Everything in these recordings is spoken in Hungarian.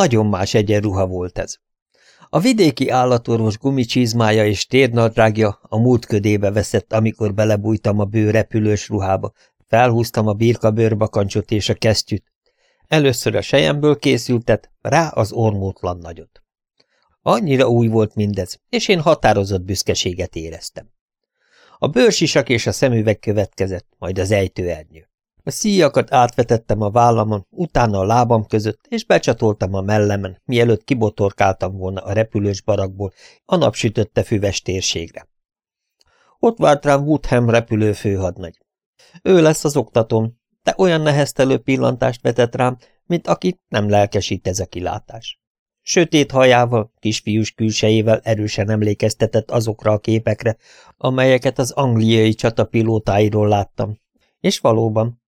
Nagyon más egyenruha volt ez. A vidéki állatorvos gumicsizmája és térnadrágja a múlt ködébe veszett, amikor belebújtam a bő repülős ruhába, felhúztam a birka bőrbakancsot és a kesztyűt. Először a sejemből készültet, rá az ormótlan nagyot. Annyira új volt mindez, és én határozott büszkeséget éreztem. A bőrsisak és a szemüveg következett, majd az ejtőernyő. A szíjakat átvetettem a vállamon, utána a lábam között, és becsatoltam a mellemen, mielőtt kibotorkáltam volna a repülős barakból a napsütötte füves térségre. Ott várt rám Woodham repülő főhadnagy. Ő lesz az oktatóm, de olyan neheztelő pillantást vetett rám, mint akit nem lelkesít ez a kilátás. Sötét hajával, kisfiús külsejével erősen emlékeztetett azokra a képekre, amelyeket az angliai csatapilótáiról láttam, és valóban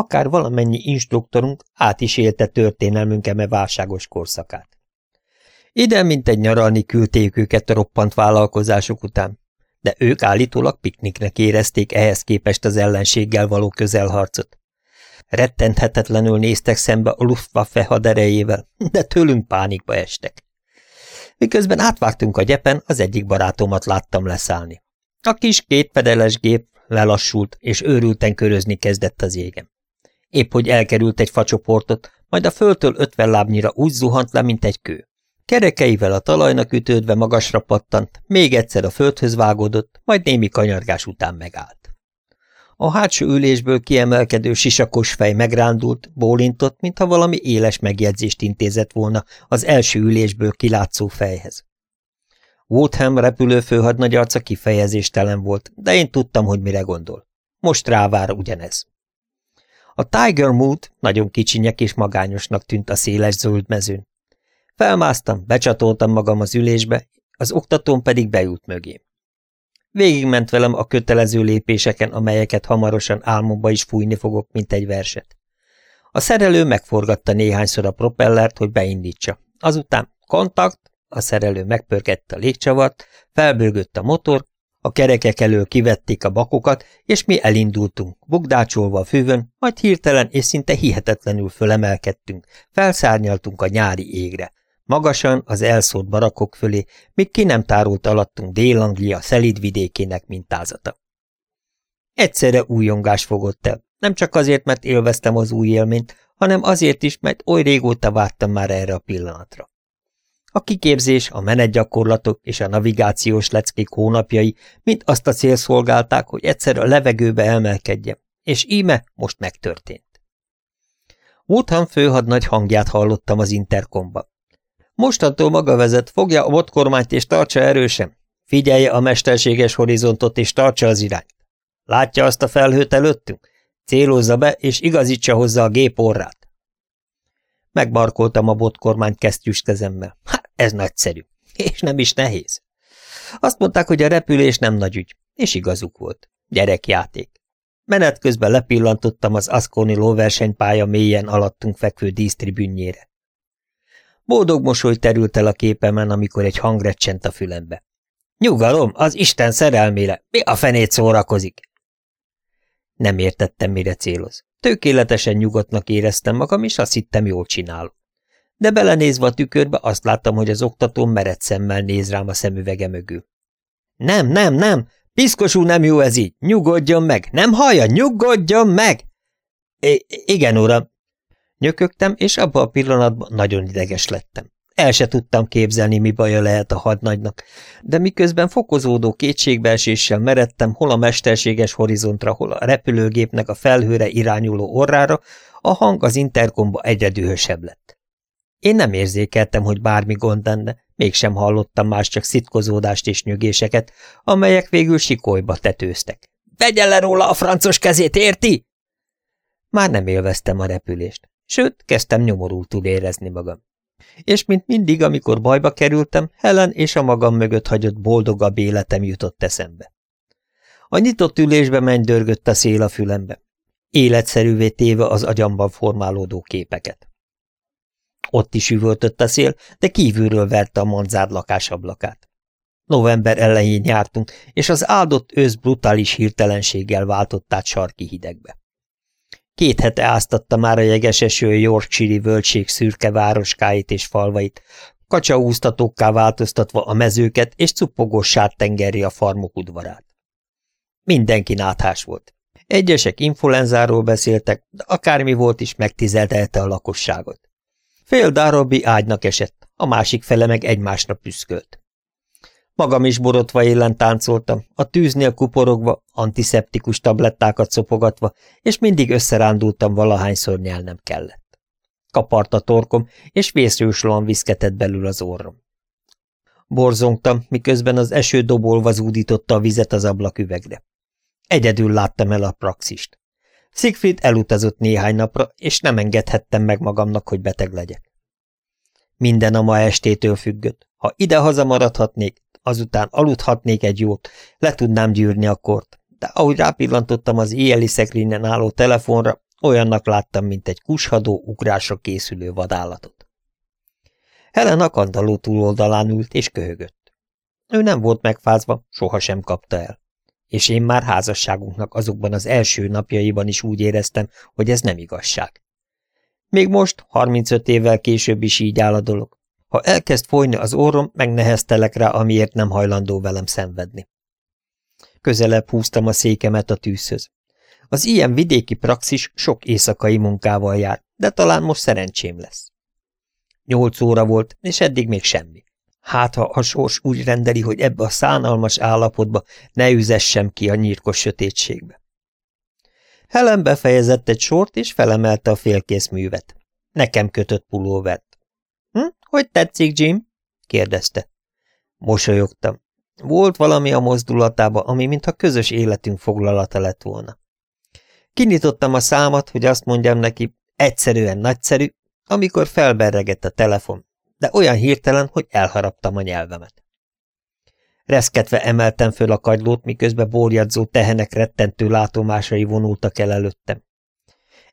akár valamennyi instruktorunk át is élte történelmünk eme válságos korszakát. Ide, mint egy nyaralni küldték őket a roppant vállalkozások után, de ők állítólag pikniknek érezték ehhez képest az ellenséggel való közelharcot. Rettenthetetlenül néztek szembe a Luftwaffe haderejével, de tőlünk pánikba estek. Miközben átvágtunk a gyepen, az egyik barátomat láttam leszállni. A kis kétpedeles gép lelassult, és őrülten körözni kezdett az égem. Épp hogy elkerült egy facsoportot, majd a földtől ötven lábnyira úgy zuhant le, mint egy kő. Kerekeivel a talajnak ütődve magasra pattant, még egyszer a földhöz vágódott, majd némi kanyargás után megállt. A hátsó ülésből kiemelkedő sisakos fej megrándult, bólintott, mintha valami éles megjegyzést intézett volna az első ülésből kilátszó fejhez. Woodham repülőfőhadnagy arca kifejezéstelen volt, de én tudtam, hogy mire gondol. Most rávár ugyanez. A Tiger Mood nagyon kicsinyek és magányosnak tűnt a széles zöld mezőn. Felmásztam, becsatoltam magam az ülésbe, az oktatóm pedig beült mögém. Végigment velem a kötelező lépéseken, amelyeket hamarosan álmomba is fújni fogok, mint egy verset. A szerelő megforgatta néhányszor a propellert, hogy beindítsa. Azután kontakt, a szerelő megpörgette a légcsavart, felbőgött a motor, a kerekek elől kivették a bakokat, és mi elindultunk, bugdácsolva a fűvön, majd hirtelen és szinte hihetetlenül fölemelkedtünk, felszárnyaltunk a nyári égre, magasan az elszórt barakok fölé, míg ki nem tárult alattunk Dél-Anglia szelíd vidékének mintázata. Egyszerre újongás fogott el, nem csak azért, mert élveztem az új élményt, hanem azért is, mert oly régóta vártam már erre a pillanatra. A kiképzés, a menetgyakorlatok és a navigációs leckék hónapjai mind azt a cél szolgálták, hogy egyszer a levegőbe emelkedjem, és íme most megtörtént. Woodham főhadnagy hangját hallottam az interkomba. Mostantól maga vezet, fogja a botkormányt és tartsa erősen. Figyelje a mesterséges horizontot és tartsa az irányt. Látja azt a felhőt előttünk? Célozza be és igazítsa hozzá a gép orrát. Megmarkoltam a botkormányt kesztyűs kezemmel. Ez nagyszerű. És nem is nehéz. Azt mondták, hogy a repülés nem nagy ügy, és igazuk volt. Gyerekjáték. Menet közben lepillantottam az Asconi lóversenypálya mélyen alattunk fekvő dísztribünnyére. Boldog mosoly terült el a képemen, amikor egy hang recsent a fülembe. Nyugalom, az Isten szerelmére, mi a fenét szórakozik? Nem értettem, mire céloz. Tökéletesen nyugodtnak éreztem magam, és azt hittem, jól csinálom. De belenézve a tükörbe azt láttam, hogy az oktatóm mered szemmel néz rám a szemüvege mögül. Nem, nem, nem, piszkosú nem jó ez így, nyugodjon meg, nem hallja, nyugodjon meg! Igen, uram, Nyökögtem, és abban a pillanatban nagyon ideges lettem. El se tudtam képzelni, mi baja lehet a hadnagynak, de miközben fokozódó kétségbeeséssel meredtem hol a mesterséges horizontra, hol a repülőgépnek a felhőre irányuló orrára, a hang az interkomba egyre dühösebb lett. Én nem érzékeltem, hogy bármi gond lenne, mégsem hallottam más csak szitkozódást és nyögéseket, amelyek végül sikolyba tetőztek. – Vegye le róla a francos kezét, érti? Már nem élveztem a repülést. Sőt, kezdtem nyomorultul érezni magam. És mint mindig, amikor bajba kerültem, Helen és a magam mögött hagyott boldogabb életem jutott eszembe. A nyitott ülésbe mennydörgött a szél a fülembe, életszerűvé téve az agyamban formálódó képeket. Ott is üvöltött a szél, de kívülről verte a manzárd lakásablakát. November elején jártunk, és az áldott ősz brutális hirtelenséggel váltott át sarki hidegbe. Két hete áztatta már a jegeseső Yorkshire völtség szürke városkáit és falvait, kacsaúztatókká változtatva a mezőket és cuppogós tengerri a farmok udvarát. Mindenki náthás volt. Egyesek influenzáról beszéltek, de akármi volt is megtizeltelte a lakosságot. Fél darabbi ágynak esett, a másik fele meg egymásra püszkölt. Magam is borotva élen táncoltam, a tűznél kuporogva, antiszeptikus tablettákat szopogatva, és mindig összerándultam valahányszor nyelnem kellett. Kapart a torkom, és vészjóslóan viszketett belül az orrom. Borzongtam, miközben az eső dobolva zúdította a vizet az ablaküvegre. Egyedül láttam el a praxist. Siegfried elutazott néhány napra, és nem engedhettem meg magamnak, hogy beteg legyek. Minden a ma estétől függött. Ha ide-haza maradhatnék, azután aludhatnék egy jót, le tudnám gyűrni a kort, de ahogy rápillantottam az éjjeli szekrényen álló telefonra, olyannak láttam, mint egy kushadó, ugrásra készülő vadállatot. Helen a kandaló túloldalán ült és köhögött. Ő nem volt megfázva, sohasem kapta el. És én már házasságunknak azokban az első napjaiban is úgy éreztem, hogy ez nem igazság. Még most, 35 évvel később is így áll a dolog. Ha elkezd folyni az orrom, megneheztelek rá, amiért nem hajlandó velem szenvedni. Közelebb húztam a székemet a tűzhöz. Az ilyen vidéki praxis sok éjszakai munkával jár, de talán most szerencsém lesz. Nyolc óra volt, és eddig még semmi. Hát, ha a sors úgy rendeli, hogy ebbe a szánalmas állapotba ne üzessem ki a nyírkos sötétségbe. Helen befejezett egy sort, és felemelte a félkész művet. Nekem kötött pulóvert. Hm? Hogy tetszik, Jim? kérdezte. Mosolyogtam. Volt valami a mozdulatába, ami mintha közös életünk foglalata lett volna. Kinyitottam a számat, hogy azt mondjam neki, egyszerűen nagyszerű, amikor felberregett a telefon, de olyan hirtelen, hogy elharaptam a nyelvemet. Reszketve emeltem föl a kagylót, miközben borjadzó tehenek rettentő látomásai vonultak el előttem.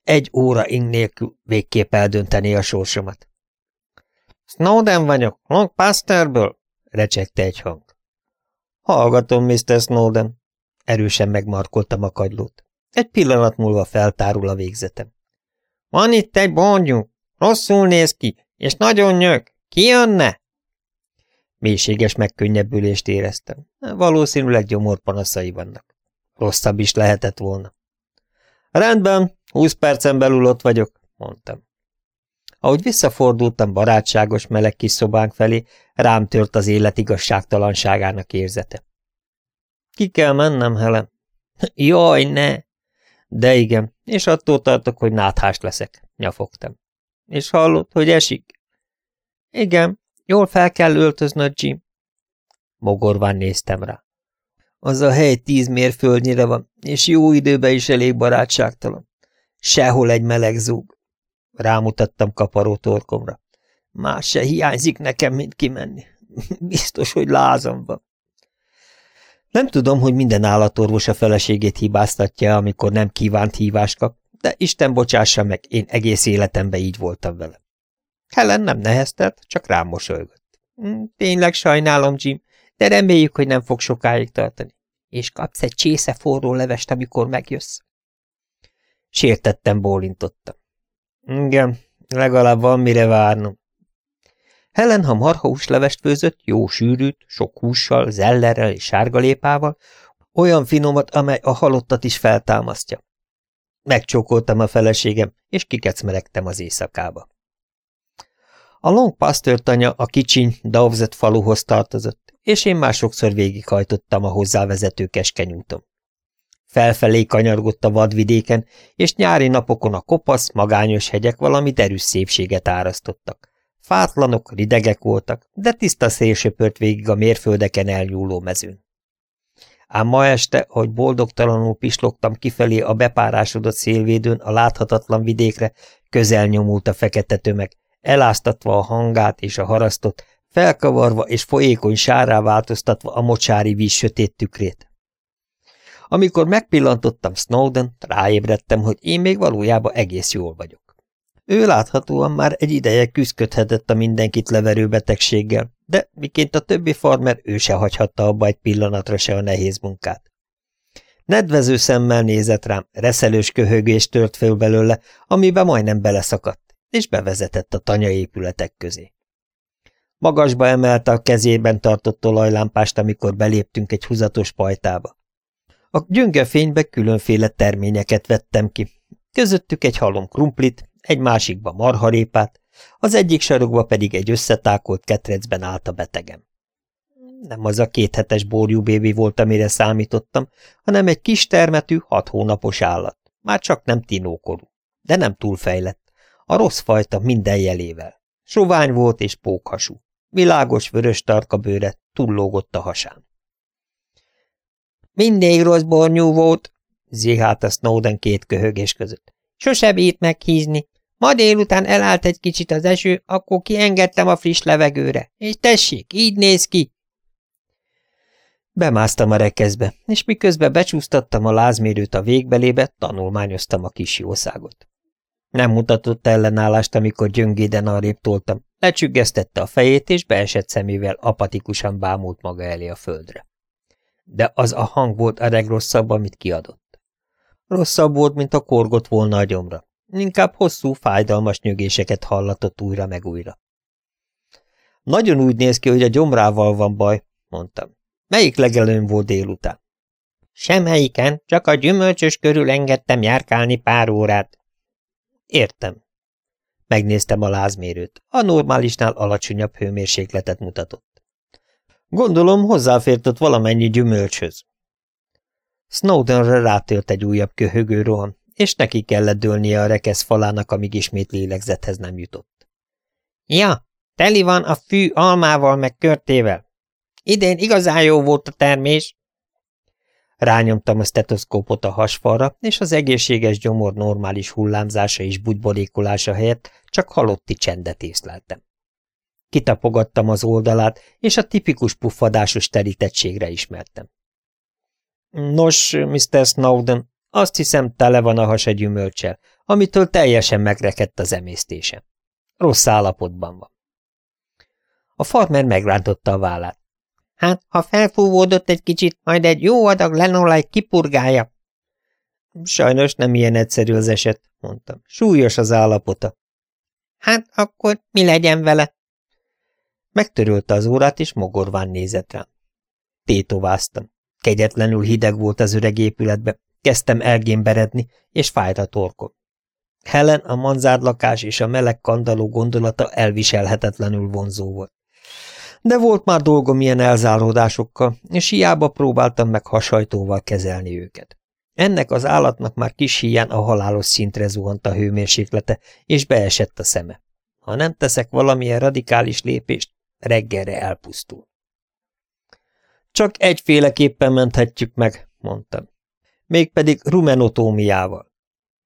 Egy óra ing nélkül végképp eldönteni a sorsomat. Snowden vagyok, Longpasterből, recsegte egy hang. Hallgatom, Mr. Snowden. Erősen megmarkoltam a kagylót. Egy pillanat múlva feltárul a végzetem. Van itt egy bondjuk, rosszul néz ki, és nagyon nyög. Ki jönne? Mélységes megkönnyebbülést éreztem. Valószínűleg gyomorpanaszai vannak. Rosszabb is lehetett volna. Rendben, húsz percen belül ott vagyok, mondtam. Ahogy visszafordultam barátságos meleg kis szobánk felé, rám tört az élet igazságtalanságának érzete. Ki kell mennem, Helen? Jaj, ne! De igen, és attól tartok, hogy náthás leszek, nyafogtam. És hallod, hogy esik? Igen, jól fel kell öltöznöd, Jim. Mogorván néztem rá. Az a hely tíz mérföldnyire van, és jó időben is elég barátságtalan. Sehol egy meleg zúg. Rámutattam kaparó torkomra. Más se hiányzik nekem, mint kimenni. Biztos, hogy lázam van. Nem tudom, hogy minden állatorvos a feleségét hibáztatja, amikor nem kívánt hívást kap, de Isten bocsássa meg, én egész életemben így voltam vele. Helen nem neheztelt, csak rám mosolygott. Hm, tényleg sajnálom, Jim, de reméljük, hogy nem fog sokáig tartani. És kapsz egy csésze forró levest, amikor megjössz. Sértettem bólintottam. Igen, legalább van mire várnom. Helen, ha marhahús levest főzött, jó sűrűt, sok hússal, zellerrel és sárgalépával, olyan finomat, amely a halottat is feltámasztja. Megcsókoltam a feleségem, és kikecmeregtem az éjszakába. A Long Pastor tanya a kicsiny Dovzet faluhoz tartozott, és én már sokszor végighajtottam a hozzávezető keskeny úton. Felfelé kanyargott a vadvidéken, és nyári napokon a kopasz, magányos hegyek valami derűs szépséget árasztottak. Fátlanok, ridegek voltak, de tiszta szél söpört végig a mérföldeken elnyúló mezőn. Ám ma este, hogy boldogtalanul pislogtam kifelé a bepárásodott szélvédőn a láthatatlan vidékre, közel nyomult a fekete tömeg, eláztatva a hangát és a harasztot, felkavarva és folyékony sárrá változtatva a mocsári víz sötét tükrét. Amikor megpillantottam Snowden, ráébredtem, hogy én még valójában egész jól vagyok. Ő láthatóan már egy ideje küzdködhetett a mindenkit leverő betegséggel, de miként a többi farmer ő se hagyhatta abba egy pillanatra se a nehéz munkát. Nedvező szemmel nézett rám, reszelős köhögés tört föl belőle, amiben majdnem beleszakadt, és bevezetett a tanya épületek közé. Magasba emelte a kezében tartott olajlámpást, amikor beléptünk egy húzatos pajtába. A gyönge fénybe különféle terményeket vettem ki. Közöttük egy halom krumplit, egy másikba marharépát, az egyik sarokba pedig egy összetákolt ketrecben állt a betegem. Nem az a kéthetes borjú bébi volt, amire számítottam, hanem egy kis termetű, hat hónapos állat. Már csak nem tinókorú, de nem túlfejlett. A rossz fajta minden jelével. Sovány volt és pókhasú. Világos vörös tarka bőre túllógott a hasán. Mindig rossz bornyú volt, zihált a Snowden két köhögés között. Sose bírt meghízni. Ma délután elállt egy kicsit az eső, akkor kiengedtem a friss levegőre. És tessék, így néz ki. Bemásztam a rekeszbe, és miközben becsúsztattam a lázmérőt a végbelébe, tanulmányoztam a kis jószágot. Nem mutatott ellenállást, amikor gyöngéden arrébb toltam, lecsüggesztette a fejét, és beesett szemével apatikusan bámult maga elé a földre. De az a hang volt a legrosszabb, amit kiadott. Rosszabb volt, mint a korgott volna a gyomra. Inkább hosszú, fájdalmas nyögéseket hallatott újra meg újra. Nagyon úgy néz ki, hogy a gyomrával van baj, mondtam. Melyik legelőn volt délután? Semmelyiken, csak a gyümölcsös körül engedtem járkálni pár órát. Értem. Megnéztem a lázmérőt. A normálisnál alacsonyabb hőmérsékletet mutatott. Gondolom, hozzáfért ott valamennyi gyümölcshöz. Snowdenre rátért egy újabb köhögő roham, és neki kellett dőlnie a rekesz falának, amíg ismét lélegzethez nem jutott. Ja, teli van a fű almával meg körtével. Idén igazán jó volt a termés. Rányomtam a stetoszkópot a hasfalra, és az egészséges gyomor normális hullámzása és bugyborékolása helyett csak halotti csendet észleltem. Kitapogattam az oldalát, és a tipikus puffadásos terítettségre ismertem. Nos, Mr. Snowden, azt hiszem tele van a hasa gyümölcsel, amitől teljesen megrekedt az emésztése. Rossz állapotban van. A farmer megrántotta a vállát. Hát, ha felfúvódott egy kicsit, majd egy jó adag lenolaj kipurgálja. Sajnos nem ilyen egyszerű az eset, mondtam. Súlyos az állapota. Hát, akkor mi legyen vele? Megtörölte az órát, és mogorván nézett rám. Tétováztam. Kegyetlenül hideg volt az öreg épületbe, kezdtem elgémberedni, és fájt a torkom. Helen, a manzárlakás és a meleg kandaló gondolata elviselhetetlenül vonzó volt de volt már dolgom ilyen elzáródásokkal, és hiába próbáltam meg hasajtóval kezelni őket. Ennek az állatnak már kis híján a halálos szintre zuhant a hőmérséklete, és beesett a szeme. Ha nem teszek valamilyen radikális lépést, reggelre elpusztul. Csak egyféleképpen menthetjük meg, mondtam. Mégpedig rumenotómiával.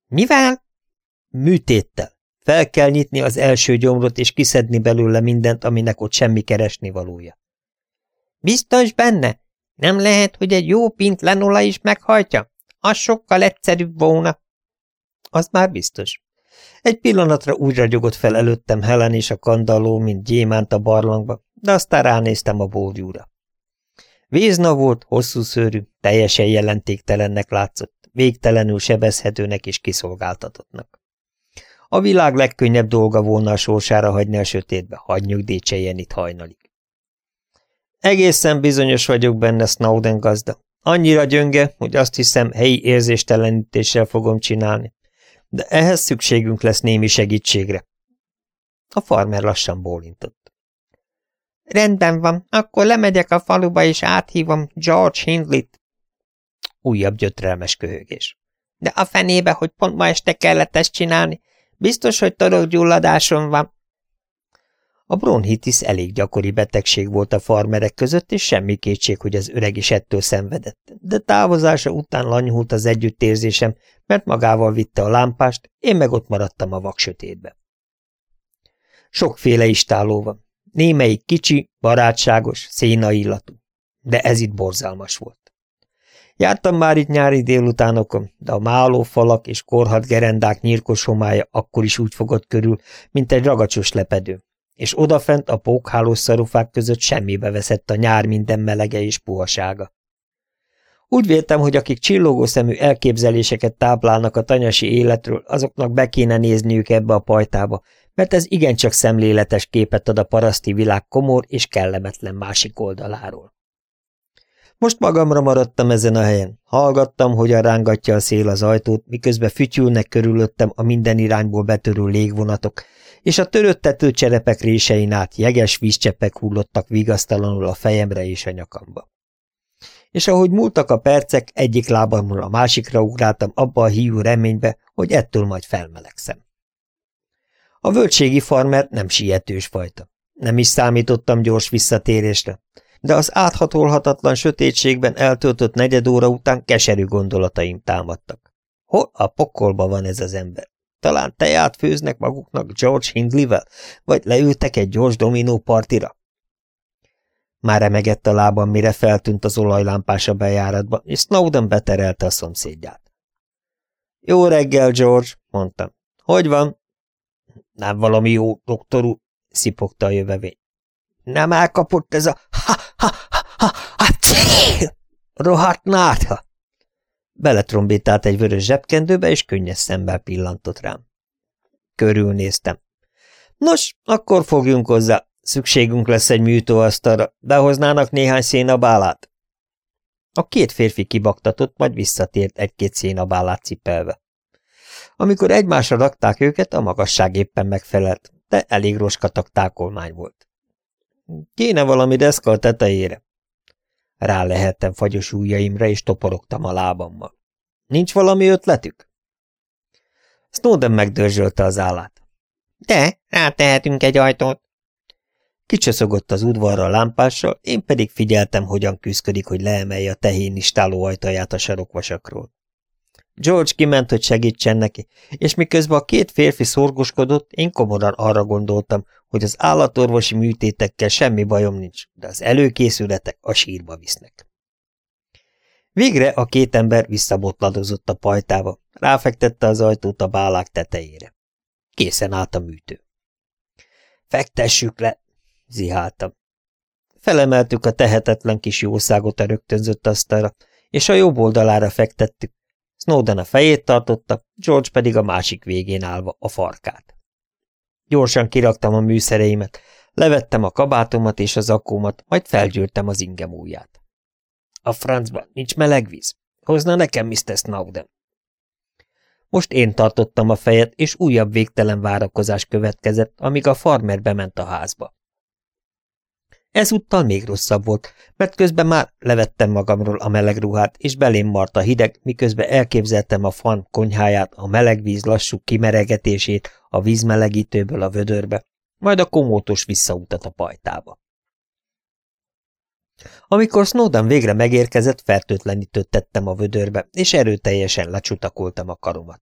Mivel? Műtéttel. Fel kell nyitni az első gyomrot, és kiszedni belőle mindent, aminek ott semmi keresni valója. Biztos benne? Nem lehet, hogy egy jó pint lenola is meghajtja? Az sokkal egyszerűbb volna. Az már biztos. Egy pillanatra úgy ragyogott fel előttem Helen és a kandalló, mint gyémánt a barlangba, de aztán ránéztem a bódjúra. Vézna volt, hosszú szőrű, teljesen jelentéktelennek látszott, végtelenül sebezhetőnek és kiszolgáltatottnak. A világ legkönnyebb dolga volna a sorsára hagyni a sötétbe, hagy nyugdíjcseljen itt hajnalig. Egészen bizonyos vagyok benne, Snowden gazda. Annyira gyönge, hogy azt hiszem, helyi érzéstelenítéssel fogom csinálni. De ehhez szükségünk lesz némi segítségre. A farmer lassan bólintott. Rendben van, akkor lemegyek a faluba és áthívom George Hindlit. Újabb gyötrelmes köhögés. De a fenébe, hogy pont ma este kellett ezt csinálni, Biztos, hogy torokgyulladásom van. A bronhitis elég gyakori betegség volt a farmerek között, és semmi kétség, hogy az öreg is ettől szenvedett. De távozása után lanyhult az együttérzésem, mert magával vitte a lámpást, én meg ott maradtam a vaksötétbe. Sokféle istáló van. Némelyik kicsi, barátságos, széna illatú. De ez itt borzalmas volt. Jártam már itt nyári délutánokon, de a málófalak és korhat gerendák nyírkos homája akkor is úgy fogott körül, mint egy ragacsos lepedő, és odafent a pókhálós szarufák között semmibe veszett a nyár minden melege és puhasága. Úgy véltem, hogy akik csillogó szemű elképzeléseket táplálnak a tanyasi életről, azoknak be kéne nézniük ebbe a pajtába, mert ez igencsak szemléletes képet ad a paraszti világ komor és kellemetlen másik oldaláról. Most magamra maradtam ezen a helyen. Hallgattam, hogyan rángatja a szél az ajtót, miközben fütyülnek körülöttem a minden irányból betörő légvonatok, és a törött tetőcserepek résein át jeges vízcseppek hullottak vigasztalanul a fejemre és a nyakamba. És ahogy múltak a percek, egyik lábamról a másikra ugráltam abba a híjú reménybe, hogy ettől majd felmelegszem. A völgységi farmer nem sietős fajta. Nem is számítottam gyors visszatérésre, de az áthatolhatatlan sötétségben eltöltött negyed óra után keserű gondolataim támadtak. Hol a pokolba van ez az ember? Talán teját főznek maguknak George Hindley-vel, vagy leültek egy gyors dominó partira? Már remegett a lábam, mire feltűnt az olajlámpás a bejáratba, és Snowden beterelte a szomszédját. Jó reggel, George, mondtam. Hogy van? Nem valami jó, doktor szipogta a jövevény. Nem elkapott ez a ha-ha-ha-ha-ha-cél! Rohadt nátha! Beletrombítált egy vörös zsebkendőbe, és könnyes szemmel pillantott rám. Körülnéztem. Nos, akkor fogjunk hozzá. Szükségünk lesz egy műtóasztalra. Behoznának néhány szénabálát? A két férfi kibaktatott, majd visszatért egy-két szénabálát cipelve. Amikor egymásra rakták őket, a magasság éppen megfelelt, de elég roskatak tákolmány volt. Kéne valami deszka a tetejére. Rá lehettem fagyos ujjaimra, és toporogtam a lábammal. Nincs valami ötletük? Snowden megdörzsölte az állát. De, rátehetünk egy ajtót. Kicsöszogott az udvarra a lámpással, én pedig figyeltem, hogyan küzdik, hogy leemelje a tehén istáló ajtaját a sarokvasakról. George kiment, hogy segítsen neki, és miközben a két férfi szorgoskodott, én komoran arra gondoltam, hogy az állatorvosi műtétekkel semmi bajom nincs, de az előkészületek a sírba visznek. Végre a két ember visszabotladozott a pajtába, ráfektette az ajtót a bálák tetejére. Készen állt a műtő. Fektessük le, ziháltam. Felemeltük a tehetetlen kis jószágot a rögtönzött asztalra, és a jobb oldalára fektettük, Snowden a fejét tartotta, George pedig a másik végén állva a farkát. Gyorsan kiraktam a műszereimet, levettem a kabátomat és az akkómat, majd felgyűrtem az ingem ujját. A francban nincs meleg víz. Hozna nekem Mr. Snowden. Most én tartottam a fejet, és újabb végtelen várakozás következett, amíg a farmer bement a házba. Ezúttal még rosszabb volt, mert közben már levettem magamról a meleg ruhát, és belém mart a hideg, miközben elképzeltem a fan konyháját, a meleg víz lassú kimeregetését a vízmelegítőből a vödörbe, majd a komótos visszautat a pajtába. Amikor Snowden végre megérkezett, fertőtlenítőttettem a vödörbe, és erőteljesen lecsutakoltam a karomat.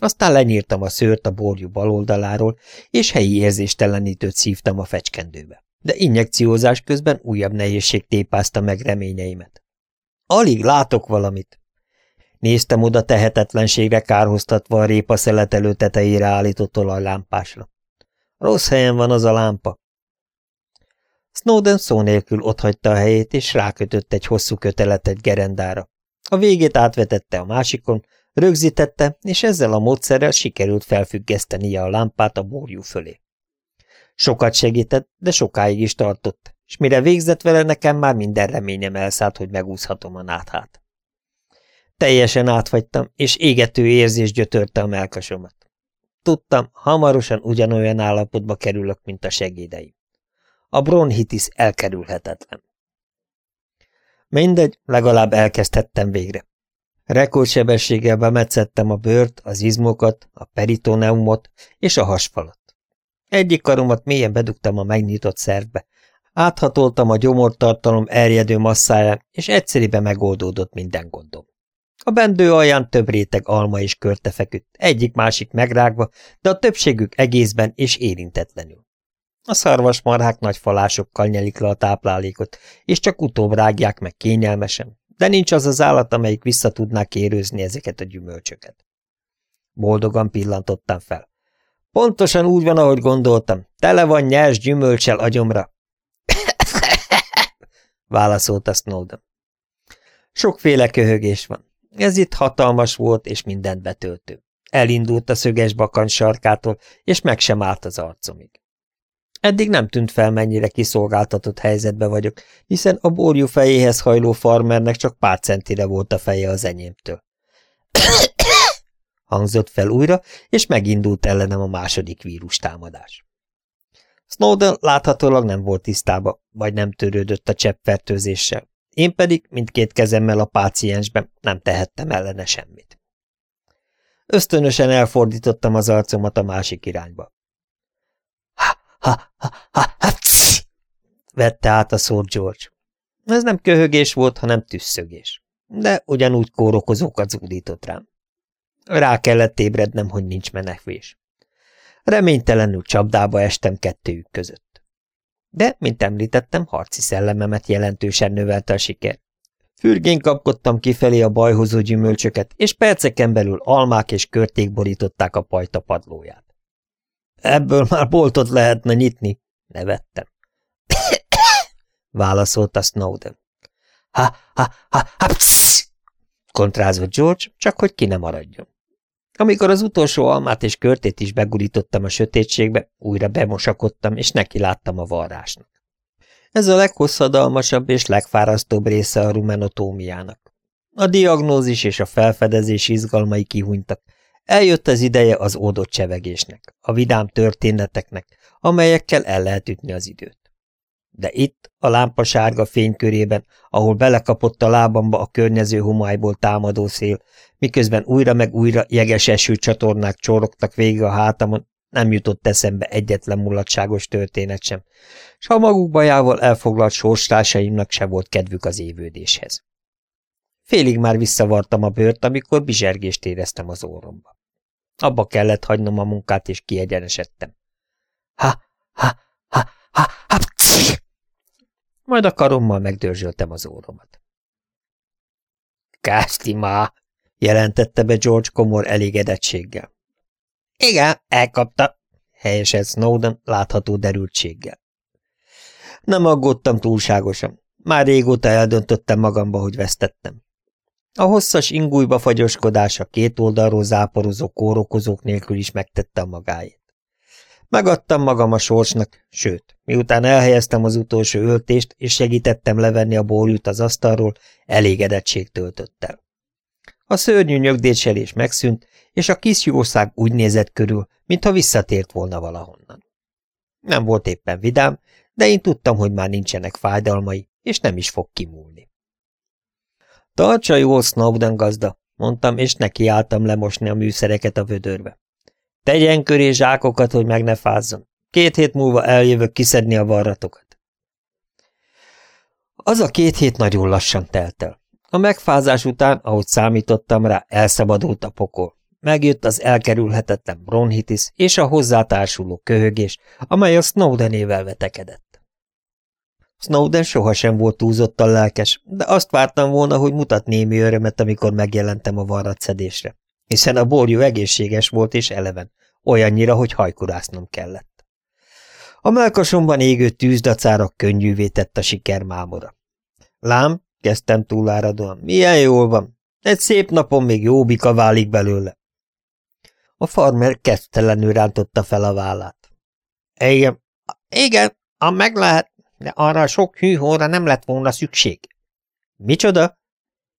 Aztán lenyírtam a szőrt a borjú baloldaláról, és helyi érzéstelenítőt szívtam a fecskendőbe de injekciózás közben újabb nehézség tépázta meg reményeimet. Alig látok valamit. Néztem oda tehetetlenségre kárhoztatva a répa szeletelő tetejére állított olajlámpásra. Rossz helyen van az a lámpa. Snowden szó nélkül otthagyta a helyét, és rákötött egy hosszú kötelet egy gerendára. A végét átvetette a másikon, rögzítette, és ezzel a módszerrel sikerült felfüggesztenie a lámpát a borjú fölé. Sokat segített, de sokáig is tartott, és mire végzett vele, nekem már minden reményem elszállt, hogy megúszhatom a náthát. Teljesen átfagytam, és égető érzés gyötörte a melkasomat. Tudtam, hamarosan ugyanolyan állapotba kerülök, mint a segédeim. A bronhitis elkerülhetetlen. Mindegy, legalább elkezdhettem végre. Rekordsebességgel bemetszettem a bőrt, az izmokat, a peritoneumot és a hasfalat. Egyik karomat mélyen bedugtam a megnyitott szervbe. Áthatoltam a gyomortartalom erjedő masszáján, és egyszerűen megoldódott minden gondom. A bendő alján több réteg alma és körte feküdt, egyik-másik megrágva, de a többségük egészben és érintetlenül. A szarvasmarhák nagy falásokkal nyelik le a táplálékot, és csak utóbb rágják meg kényelmesen, de nincs az az állat, amelyik vissza tudná kérőzni ezeket a gyümölcsöket. Boldogan pillantottam fel. Pontosan úgy van, ahogy gondoltam. Tele van nyers gyümölcsel agyomra. válaszolta Snowden. Sokféle köhögés van. Ez itt hatalmas volt, és mindent betöltő. Elindult a szöges bakan sarkától, és meg sem állt az arcomig. Eddig nem tűnt fel, mennyire kiszolgáltatott helyzetbe vagyok, hiszen a borjú fejéhez hajló farmernek csak pár centire volt a feje az enyémtől. Hangzott fel újra, és megindult ellenem a második vírustámadás. Snowden láthatólag nem volt tisztába, vagy nem törődött a cseppfertőzéssel. Én pedig mindkét kezemmel a páciensben nem tehettem ellene semmit. Ösztönösen elfordítottam az arcomat a másik irányba. Ha, ha, ha, ha, ha, vette át a szót George. Ez nem köhögés volt, hanem tüsszögés. De ugyanúgy kórokozókat zúdított rám. Rá kellett ébrednem, hogy nincs menekvés. Reménytelenül csapdába estem kettőjük között. De, mint említettem, harci szellememet jelentősen növelte a siker. Fürgén kapkodtam kifelé a bajhozó gyümölcsöket, és perceken belül almák és körték borították a pajta padlóját. Ebből már boltot lehetne nyitni, nevettem. válaszolta Snowden. Ha, ha, ha, ha, psz! Kontrázott George, csak hogy ki ne maradjon. Amikor az utolsó almát és körtét is begurítottam a sötétségbe, újra bemosakodtam, és neki láttam a varrásnak. Ez a leghosszadalmasabb és legfárasztóbb része a rumenotómiának. A diagnózis és a felfedezés izgalmai kihunytak. Eljött az ideje az ódott csevegésnek, a vidám történeteknek, amelyekkel el lehet ütni az időt. De itt, a lámpa sárga fénykörében, ahol belekapott a lábamba a környező homályból támadó szél, miközben újra meg újra jeges eső csatornák csorogtak végig a hátamon, nem jutott eszembe egyetlen mulatságos történet sem, s ha maguk bajával elfoglalt sorstársaimnak se volt kedvük az évődéshez. Félig már visszavartam a bőrt, amikor bizsergést éreztem az orromba. Abba kellett hagynom a munkát, és kiegyenesedtem. Ha, ha, ha, ha, ha, psz! Majd a karommal megdörzsöltem az óromat. Kásztima! jelentette be George komor elégedettséggel. Igen, elkapta, helyeselt Snowden látható derültséggel. Nem aggódtam túlságosan. Már régóta eldöntöttem magamba, hogy vesztettem. A hosszas ingújba fagyoskodás a két oldalról záporozó kórokozók nélkül is megtette a magáét. Megadtam magam a sorsnak, sőt, miután elhelyeztem az utolsó öltést, és segítettem levenni a borjút az asztalról, elégedettség töltött el. A szörnyű nyögdécselés megszűnt, és a kis jószág úgy nézett körül, mintha visszatért volna valahonnan. Nem volt éppen vidám, de én tudtam, hogy már nincsenek fájdalmai, és nem is fog kimúlni. Tartsa jól, Snowden gazda, mondtam, és nekiálltam lemosni a műszereket a vödörbe. Tegyen köré zsákokat, hogy meg ne fázzon. Két hét múlva eljövök kiszedni a varratokat. Az a két hét nagyon lassan telt el. A megfázás után, ahogy számítottam rá, elszabadult a pokol. Megjött az elkerülhetetlen bronhitis és a hozzátársuló köhögés, amely a Snowdenével vetekedett. Snowden sohasem volt túlzottan lelkes, de azt vártam volna, hogy mutat némi örömet, amikor megjelentem a varratszedésre, hiszen a borjú egészséges volt és eleven, olyannyira, hogy hajkurásznom kellett. A melkasomban égő tűzdacára könnyűvé tett a siker mámora. Lám, kezdtem túláradóan, milyen jól van, egy szép napon még jó bika válik belőle. A farmer kezdtelenül rántotta fel a vállát. Igen, igen, ha meg lehet, de arra a sok hűhóra nem lett volna szükség. Micsoda?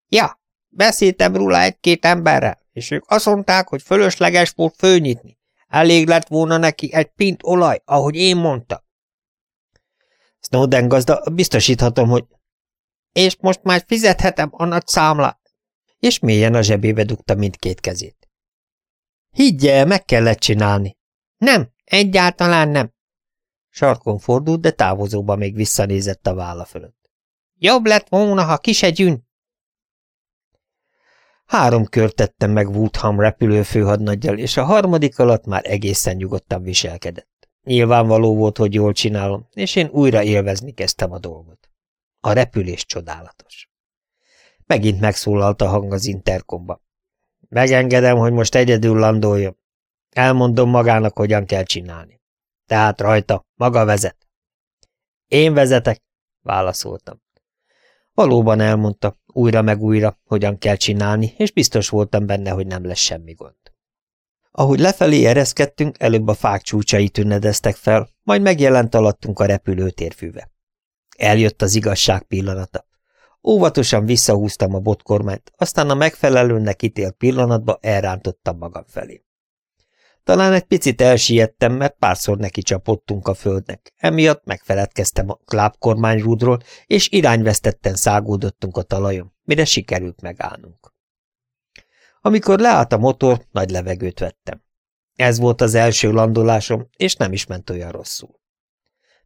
Ja, beszéltem róla egy-két emberrel, és ők azt mondták, hogy fölösleges volt főnyitni. Elég lett volna neki egy pint olaj, ahogy én mondta. Snowden gazda, biztosíthatom, hogy... És most már fizethetem a nagy számlát. És mélyen a zsebébe dugta mindkét kezét. Higgye, meg kellett csinálni. Nem, egyáltalán nem. Sarkon fordult, de távozóba még visszanézett a válla fölött. Jobb lett volna, ha kisegyűn. Három kört tettem meg Woodham repülőfőhadnaggyal, és a harmadik alatt már egészen nyugodtan viselkedett. Nyilvánvaló volt, hogy jól csinálom, és én újra élvezni kezdtem a dolgot. A repülés csodálatos. Megint megszólalt a hang az interkomba. Megengedem, hogy most egyedül landoljon. Elmondom magának, hogyan kell csinálni. Tehát rajta, maga vezet. Én vezetek, válaszoltam. Valóban elmondta, újra meg újra, hogyan kell csinálni, és biztos voltam benne, hogy nem lesz semmi gond. Ahogy lefelé ereszkedtünk, előbb a fák csúcsai tűnedeztek fel, majd megjelent alattunk a repülőtér füve. Eljött az igazság pillanata. Óvatosan visszahúztam a botkormányt, aztán a megfelelőnek ítélt pillanatba elrántottam magam felé. Talán egy picit elsiettem, mert párszor neki csapottunk a földnek. Emiatt megfeledkeztem a klápkormányrúdról, és irányvesztetten szágódottunk a talajon, mire sikerült megállnunk. Amikor leállt a motor, nagy levegőt vettem. Ez volt az első landolásom, és nem is ment olyan rosszul.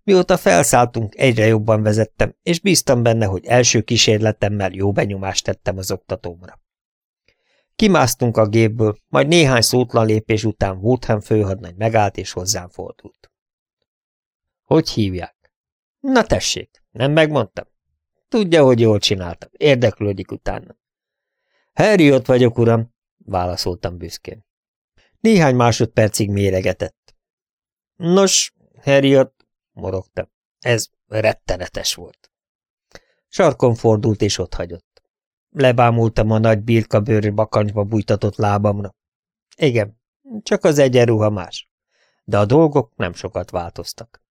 Mióta felszálltunk, egyre jobban vezettem, és bíztam benne, hogy első kísérletemmel jó benyomást tettem az oktatómra. Kimásztunk a gépből, majd néhány szótlan lépés után Woodham főhadnagy megállt és hozzám fordult. Hogy hívják? Na tessék, nem megmondtam? Tudja, hogy jól csináltam, érdeklődik utána. Harriot vagyok, uram, válaszoltam büszkén. Néhány másodpercig méregetett. Nos, Harriot, morogtam, ez rettenetes volt. Sarkon fordult és ott hagyott. Lebámultam a nagy birkabőr bakancsba bújtatott lábamra. Igen, csak az egyenruha más. De a dolgok nem sokat változtak.